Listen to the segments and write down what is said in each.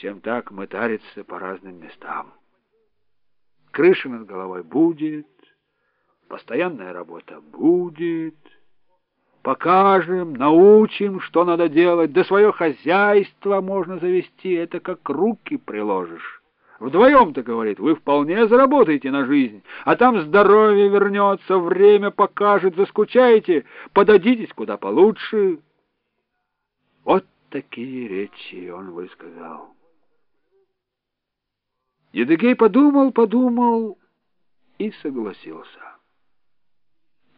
чем так мытариться по разным местам. Крыша над головой будет, постоянная работа будет. Покажем, научим, что надо делать, да свое хозяйство можно завести, это как руки приложишь. Вдвоем-то, говорит, вы вполне заработаете на жизнь, а там здоровье вернется, время покажет, заскучаете, подадитесь куда получше. Вот такие речи он высказал. Едыгей подумал, подумал и согласился.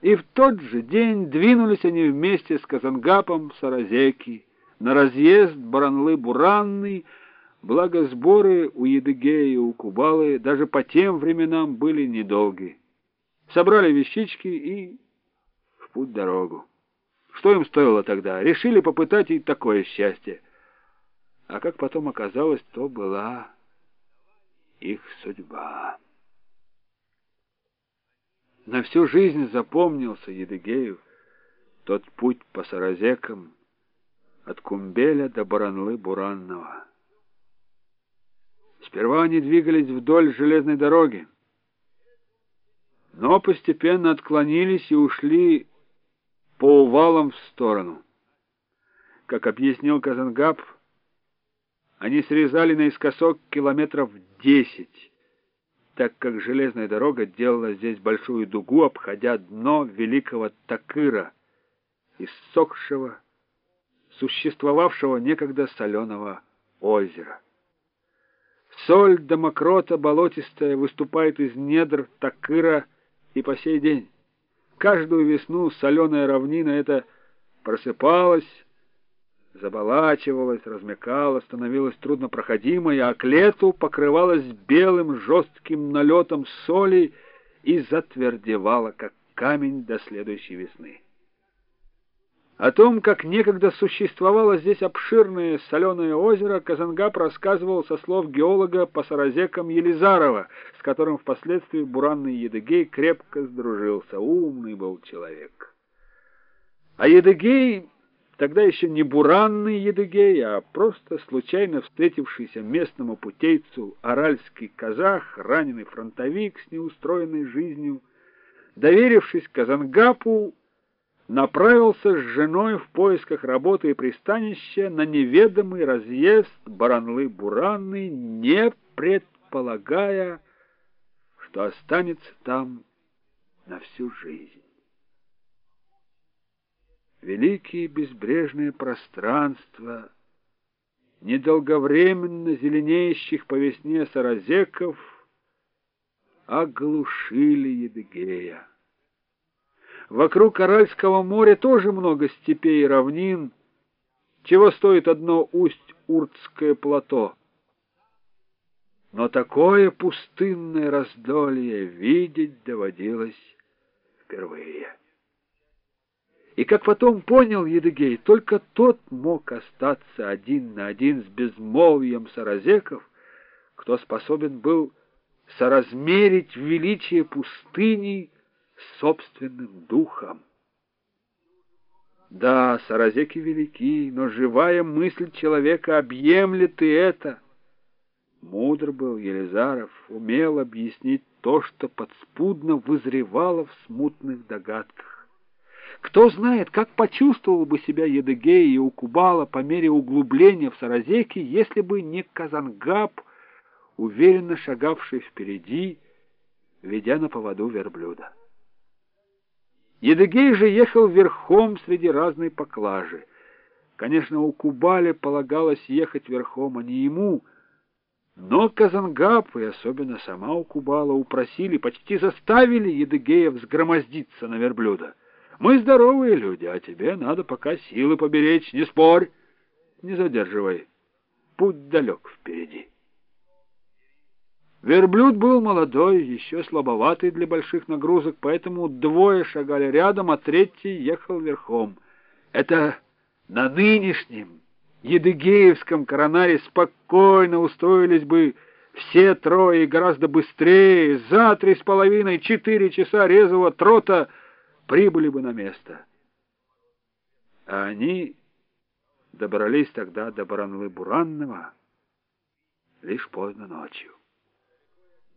И в тот же день двинулись они вместе с Казангапом Саразеки на разъезд Баранлы-Буранный, благо сборы у Едыгея и у Кубалы даже по тем временам были недолги. Собрали вещички и в путь-дорогу. Что им стоило тогда? Решили попытать и такое счастье. А как потом оказалось, то была их судьба. На всю жизнь запомнился Едыгею тот путь по Саразекам от Кумбеля до Баранлы-Буранного. Сперва они двигались вдоль железной дороги, но постепенно отклонились и ушли по увалам в сторону. Как объяснил Казангаб, они срезали наискосок километров десять, так как железная дорога делала здесь большую дугу, обходя дно великого Такыра, иссохшего, существовавшего некогда соленого озера. Соль до мокрота болотистая выступает из недр Такыра и по сей день. Каждую весну соленая равнина эта просыпалась, заболачивалась, размякалась, становилась труднопроходимой, а к лету покрывалась белым жестким налетом соли и затвердевала, как камень до следующей весны. О том, как некогда существовало здесь обширное соленое озеро, Казангап рассказывал со слов геолога по саразекам Елизарова, с которым впоследствии буранный Едыгей крепко сдружился. Умный был человек. А Едыгей тогда еще не буранный Едыгей, а просто случайно встретившийся местному путейцу аральский казах, раненый фронтовик с неустроенной жизнью, доверившись Казангапу, направился с женой в поисках работы и пристанища на неведомый разъезд Баранлы-Буранный, не предполагая, что останется там на всю жизнь великие безбрежные пространства, недолговременно зеленеющих по весне саразеков, оглушили Едыгея. Вокруг Аральского моря тоже много степей и равнин, чего стоит одно усть-уртское плато. Но такое пустынное раздолье видеть доводилось впервые. И как потом понял Едыгей, только тот мог остаться один на один с безмолвием саразеков, кто способен был соразмерить величие пустыни собственным духом. Да, саразеки велики, но живая мысль человека объемлет и это. Мудр был Елизаров, умел объяснить то, что подспудно вызревало в смутных догадках. Кто знает, как почувствовал бы себя Едыгей и Укубала по мере углубления в Саразеке, если бы не Казангаб, уверенно шагавший впереди, ведя на поводу верблюда. Едыгей же ехал верхом среди разной поклажи. Конечно, у Кубали полагалось ехать верхом, а не ему, но Казангаб и особенно сама Укубала упросили, почти заставили Едыгея взгромоздиться на верблюда. Мы здоровые люди, а тебе надо пока силы поберечь. Не спорь, не задерживай. Путь далек впереди. Верблюд был молодой, еще слабоватый для больших нагрузок, поэтому двое шагали рядом, а третий ехал верхом. Это на нынешнем Едыгеевском коронаре спокойно устроились бы все трое гораздо быстрее, за три с половиной, четыре часа резвого трота — прибыли бы на место. А они добрались тогда до Баранлы-Буранного, лишь поздно ночью.